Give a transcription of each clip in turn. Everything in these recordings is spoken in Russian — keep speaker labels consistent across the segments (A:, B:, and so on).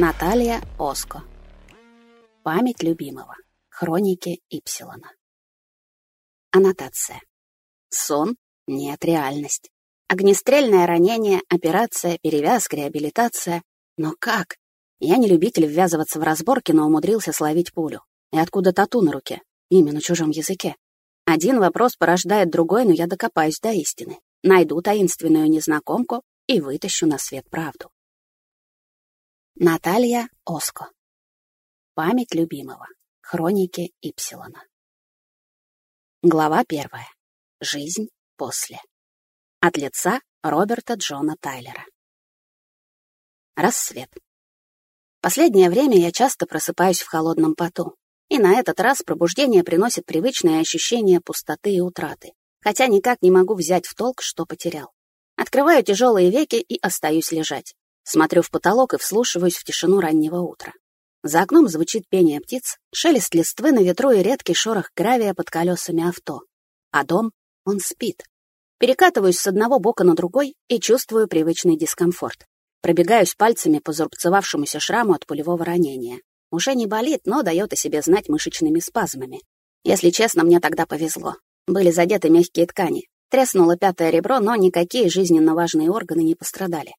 A: Наталья Оско. Память любимого. Хроники Ипсилона. Аннотация. Сон — нет, реальность. Огнестрельное ранение, операция, перевязка, реабилитация. Но как? Я не любитель ввязываться в разборки, но умудрился словить пулю. И откуда тату на руке? Имя на чужом языке. Один вопрос порождает другой, но я докопаюсь до истины. Найду таинственную незнакомку и вытащу на свет правду. Наталья Оско. Память любимого. Хроники Ипсилона. Глава первая. Жизнь после. От лица Роберта Джона Тайлера. Рассвет. Последнее время я часто просыпаюсь в холодном поту. И на этот раз пробуждение приносит привычное ощущение пустоты и утраты, хотя никак не могу взять в толк, что потерял. Открываю тяжелые веки и остаюсь лежать. Смотрю в потолок и вслушиваюсь в тишину раннего утра. За окном звучит пение птиц, шелест листвы на ветру и редкий шорох гравия под колесами авто. А дом, он спит. Перекатываюсь с одного бока на другой и чувствую привычный дискомфорт. Пробегаюсь пальцами по зарубцевавшемуся шраму от пулевого ранения. Уже не болит, но дает о себе знать мышечными спазмами. Если честно, мне тогда повезло. Были задеты мягкие ткани. Треснуло пятое ребро, но никакие жизненно важные органы не пострадали.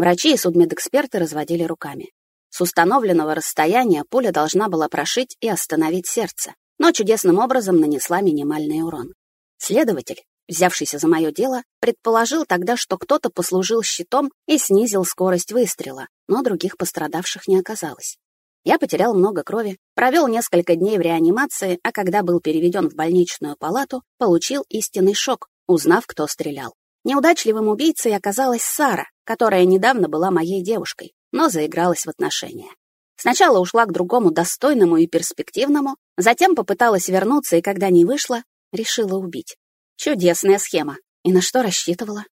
A: Врачи и судмедэксперты разводили руками. С установленного расстояния пуля должна была прошить и остановить сердце, но чудесным образом нанесла минимальный урон. Следователь, взявшийся за мое дело, предположил тогда, что кто-то послужил щитом и снизил скорость выстрела, но других пострадавших не оказалось. Я потерял много крови, провел несколько дней в реанимации, а когда был переведен в больничную палату, получил истинный шок, узнав, кто стрелял. Неудачливым убийцей оказалась Сара, которая недавно была моей девушкой, но заигралась в отношения. Сначала ушла к другому достойному и перспективному, затем попыталась вернуться и, когда не вышла, решила убить. Чудесная схема. И на что рассчитывала?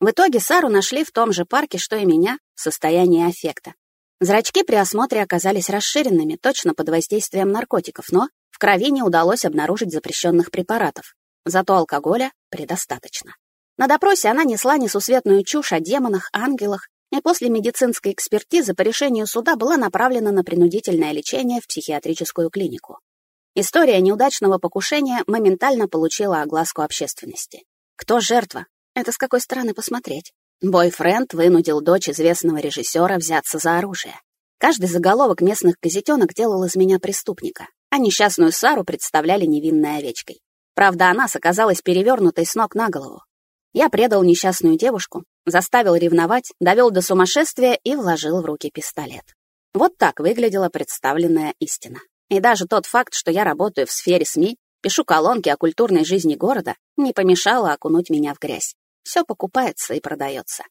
A: В итоге Сару нашли в том же парке, что и меня, в состоянии аффекта. Зрачки при осмотре оказались расширенными, точно под воздействием наркотиков, но в крови не удалось обнаружить запрещенных препаратов. Зато алкоголя предостаточно. На допросе она несла несусветную чушь о демонах, ангелах, и после медицинской экспертизы по решению суда была направлена на принудительное лечение в психиатрическую клинику. История неудачного покушения моментально получила огласку общественности. Кто жертва? Это с какой стороны посмотреть? Бойфренд вынудил дочь известного режиссера взяться за оружие. Каждый заголовок местных газетенок делал из меня преступника, а несчастную Сару представляли невинной овечкой. Правда, она оказалась перевернутой с ног на голову. Я предал несчастную девушку, заставил ревновать, довел до сумасшествия и вложил в руки пистолет. Вот так выглядела представленная истина. И даже тот факт, что я работаю в сфере СМИ, пишу колонки о культурной жизни города, не помешало окунуть меня в грязь. Все покупается и продается.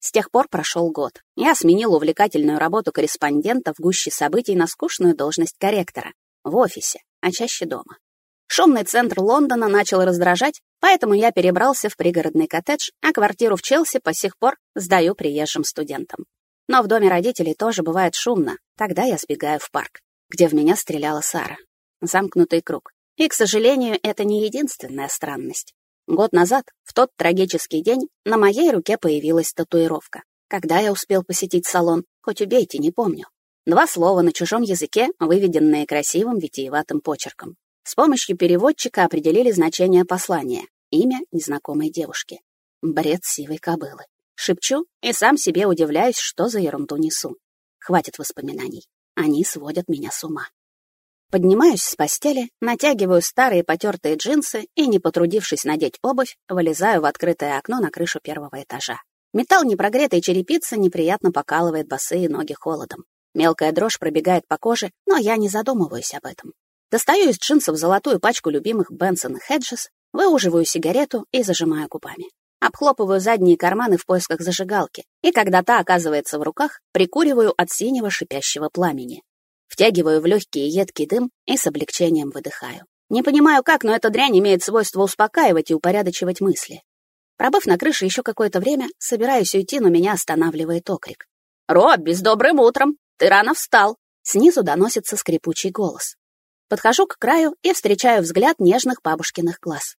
A: С тех пор прошел год. Я сменил увлекательную работу корреспондента в гуще событий на скучную должность корректора. В офисе, а чаще дома. Шумный центр Лондона начал раздражать, поэтому я перебрался в пригородный коттедж, а квартиру в Челси по сих пор сдаю приезжим студентам. Но в доме родителей тоже бывает шумно, тогда я сбегаю в парк, где в меня стреляла Сара. Замкнутый круг. И, к сожалению, это не единственная странность. Год назад, в тот трагический день, на моей руке появилась татуировка. Когда я успел посетить салон, хоть убейте, не помню. Два слова на чужом языке, выведенные красивым витиеватым почерком. С помощью переводчика определили значение послания, имя незнакомой девушки. Бред сивой кобылы. Шепчу и сам себе удивляюсь, что за ерунду несу. Хватит воспоминаний. Они сводят меня с ума. Поднимаюсь с постели, натягиваю старые потертые джинсы и, не потрудившись надеть обувь, вылезаю в открытое окно на крышу первого этажа. Металл непрогретой черепицы неприятно покалывает босые ноги холодом. Мелкая дрожь пробегает по коже, но я не задумываюсь об этом. Достаю из джинсов золотую пачку любимых Бенсон Хеджес, выуживаю сигарету и зажимаю губами. Обхлопываю задние карманы в поисках зажигалки, и когда та оказывается в руках, прикуриваю от синего шипящего пламени. Втягиваю в легкий едкий дым и с облегчением выдыхаю. Не понимаю как, но эта дрянь имеет свойство успокаивать и упорядочивать мысли. Пробыв на крыше еще какое-то время, собираюсь уйти, но меня останавливает окрик. «Робби, с добрым утром! Ты рано встал!» Снизу доносится скрипучий голос. Подхожу к краю и встречаю взгляд нежных бабушкиных глаз.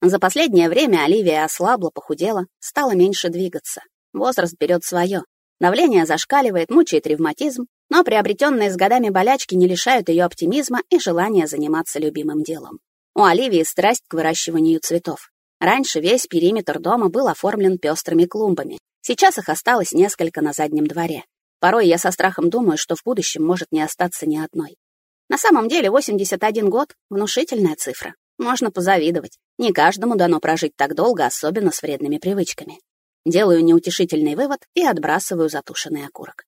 A: За последнее время Оливия ослабла, похудела, стала меньше двигаться. Возраст берет свое. Давление зашкаливает, мучает ревматизм, но приобретенные с годами болячки не лишают ее оптимизма и желания заниматься любимым делом. У Оливии страсть к выращиванию цветов. Раньше весь периметр дома был оформлен пестрыми клумбами. Сейчас их осталось несколько на заднем дворе. Порой я со страхом думаю, что в будущем может не остаться ни одной. На самом деле 81 год — внушительная цифра. Можно позавидовать. Не каждому дано прожить так долго, особенно с вредными привычками. Делаю неутешительный вывод и отбрасываю затушенный окурок.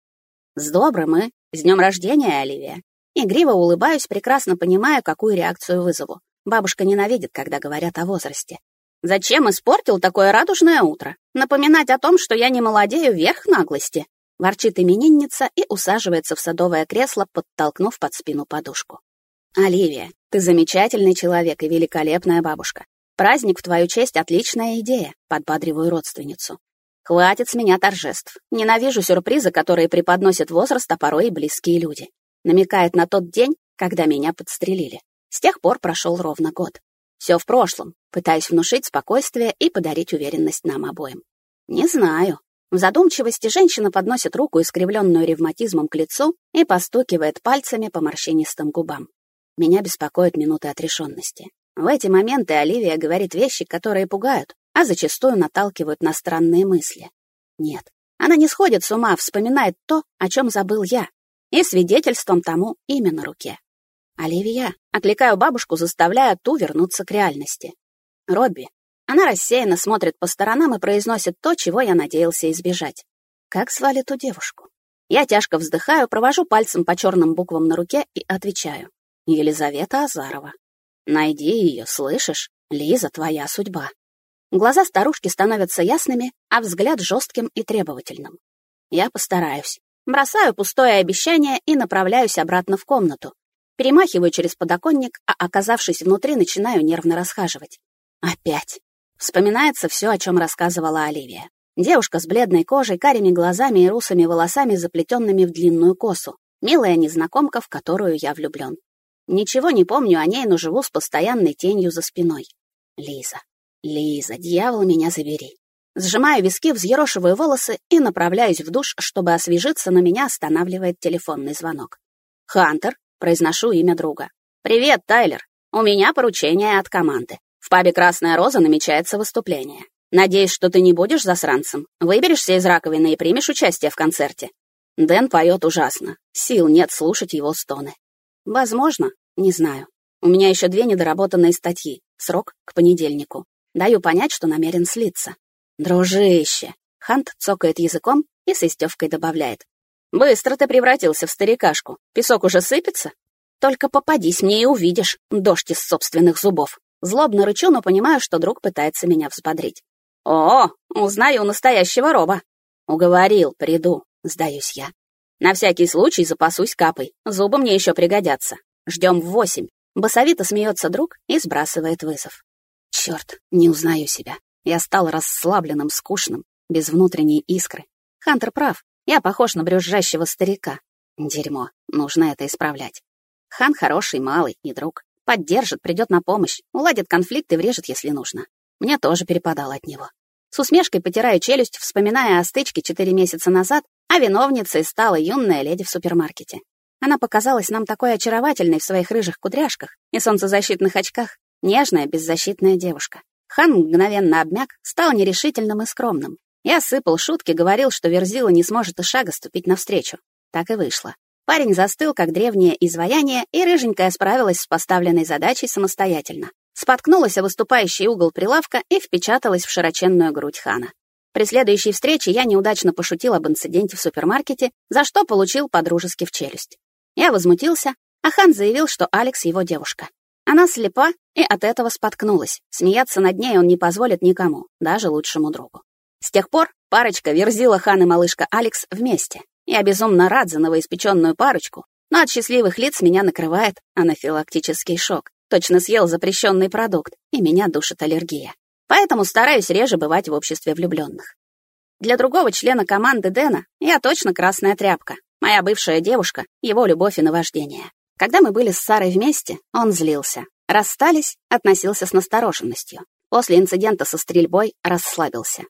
A: С добрым и с днем рождения, Оливия. Игриво улыбаюсь, прекрасно понимаю, какую реакцию вызову. Бабушка ненавидит, когда говорят о возрасте. Зачем испортил такое радужное утро? Напоминать о том, что я не молодею, верх наглости. Ворчит именинница и усаживается в садовое кресло, подтолкнув под спину подушку. Оливия, ты замечательный человек и великолепная бабушка. Праздник в твою честь — отличная идея, подбадриваю родственницу. Хватит с меня торжеств. Ненавижу сюрпризы, которые преподносят возраст, а порой и близкие люди. Намекает на тот день, когда меня подстрелили. С тех пор прошел ровно год. Все в прошлом, пытаясь внушить спокойствие и подарить уверенность нам обоим. Не знаю. В задумчивости женщина подносит руку, искривленную ревматизмом, к лицу и постукивает пальцами по морщинистым губам. Меня беспокоят минуты отрешенности. В эти моменты Оливия говорит вещи, которые пугают, а зачастую наталкивают на странные мысли. Нет, она не сходит с ума, вспоминает то, о чем забыл я, и свидетельством тому имя на руке. «Оливия!» — окликаю бабушку, заставляя ту вернуться к реальности. «Робби!» Она рассеянно смотрит по сторонам и произносит то, чего я надеялся избежать. Как звали ту девушку? Я тяжко вздыхаю, провожу пальцем по черным буквам на руке и отвечаю. Елизавета Азарова. Найди ее, слышишь? Лиза, твоя судьба. Глаза старушки становятся ясными, а взгляд жестким и требовательным. Я постараюсь. Бросаю пустое обещание и направляюсь обратно в комнату. Перемахиваю через подоконник, а, оказавшись внутри, начинаю нервно расхаживать. Опять. Вспоминается все, о чем рассказывала Оливия. Девушка с бледной кожей, карими глазами и русыми волосами, заплетенными в длинную косу. Милая незнакомка, в которую я влюблен. Ничего не помню о ней, но живу с постоянной тенью за спиной. Лиза. Лиза, дьявол, меня забери. Сжимаю виски, взъерошиваю волосы и направляюсь в душ, чтобы освежиться, но меня останавливает телефонный звонок. «Хантер», — произношу имя друга. «Привет, Тайлер. У меня поручение от команды. В пабе «Красная роза» намечается выступление. Надеюсь, что ты не будешь засранцем. Выберешься из раковины и примешь участие в концерте. Дэн поет ужасно. Сил нет слушать его стоны. Возможно, не знаю. У меня еще две недоработанные статьи. Срок к понедельнику. Даю понять, что намерен слиться. Дружище. Хант цокает языком и с истевкой добавляет. Быстро ты превратился в старикашку. Песок уже сыпется? Только попадись мне и увидишь, дождь из собственных зубов. Злобно рычу, но понимаю, что друг пытается меня взбодрить. О, узнаю настоящего роба. Уговорил, приду, сдаюсь я. На всякий случай запасусь капой. Зубы мне еще пригодятся. Ждем в восемь. Басовито смеется друг и сбрасывает вызов. Черт, не узнаю себя. Я стал расслабленным, скучным, без внутренней искры. Хантер прав. Я похож на брюзжащего старика. Дерьмо. Нужно это исправлять. Хан хороший, малый и друг. Поддержит, придет на помощь, уладит конфликт и врежет, если нужно. Мне тоже перепадало от него. С усмешкой потираю челюсть, вспоминая о стычке четыре месяца назад а виновницей стала юная леди в супермаркете. Она показалась нам такой очаровательной в своих рыжих кудряшках и солнцезащитных очках, нежная, беззащитная девушка. Хан мгновенно обмяк, стал нерешительным и скромным. Я сыпал шутки, говорил, что Верзила не сможет и шага ступить навстречу. Так и вышло. Парень застыл, как древнее изваяние, и рыженькая справилась с поставленной задачей самостоятельно. Споткнулась о выступающий угол прилавка и впечаталась в широченную грудь Хана. При следующей встрече я неудачно пошутил об инциденте в супермаркете, за что получил подружески в челюсть. Я возмутился, а Хан заявил, что Алекс его девушка. Она слепа и от этого споткнулась. Смеяться над ней он не позволит никому, даже лучшему другу. С тех пор парочка верзила Хан и малышка Алекс вместе. Я безумно рад за новоиспеченную парочку, но от счастливых лиц меня накрывает анафилактический шок. Точно съел запрещенный продукт, и меня душит аллергия. Поэтому стараюсь реже бывать в обществе влюбленных. Для другого члена команды Дэна я точно красная тряпка. Моя бывшая девушка, его любовь и наваждение. Когда мы были с Сарой вместе, он злился. Расстались, относился с настороженностью. После инцидента со стрельбой расслабился.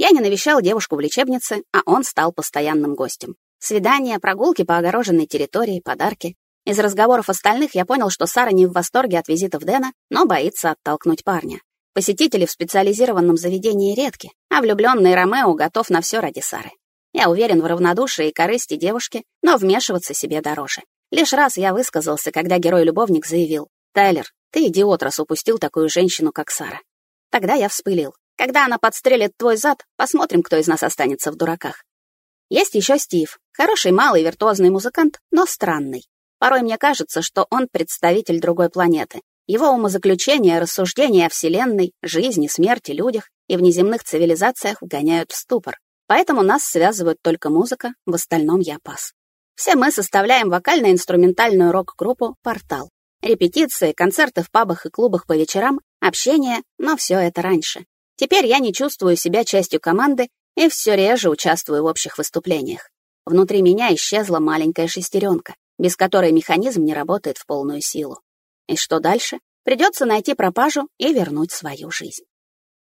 A: Я не навещал девушку в лечебнице, а он стал постоянным гостем. Свидания, прогулки по огороженной территории, подарки. Из разговоров остальных я понял, что Сара не в восторге от визитов Дэна, но боится оттолкнуть парня. Посетители в специализированном заведении редки, а влюбленный Ромео готов на все ради Сары. Я уверен в равнодушии и корысти девушки, но вмешиваться себе дороже. Лишь раз я высказался, когда герой-любовник заявил, «Тайлер, ты идиот, раз упустил такую женщину, как Сара». Тогда я вспылил. Когда она подстрелит твой зад, посмотрим, кто из нас останется в дураках. Есть еще Стив. Хороший, малый, виртуозный музыкант, но странный. Порой мне кажется, что он представитель другой планеты. Его умозаключения, рассуждения о Вселенной, жизни, смерти, людях и внеземных цивилизациях вгоняют в ступор. Поэтому нас связывают только музыка, в остальном я пас. Все мы составляем вокально-инструментальную рок-группу «Портал». Репетиции, концерты в пабах и клубах по вечерам, общение, но все это раньше. Теперь я не чувствую себя частью команды и все реже участвую в общих выступлениях. Внутри меня исчезла маленькая шестеренка, без которой механизм не работает в полную силу. И что дальше? Придется найти пропажу и вернуть свою жизнь.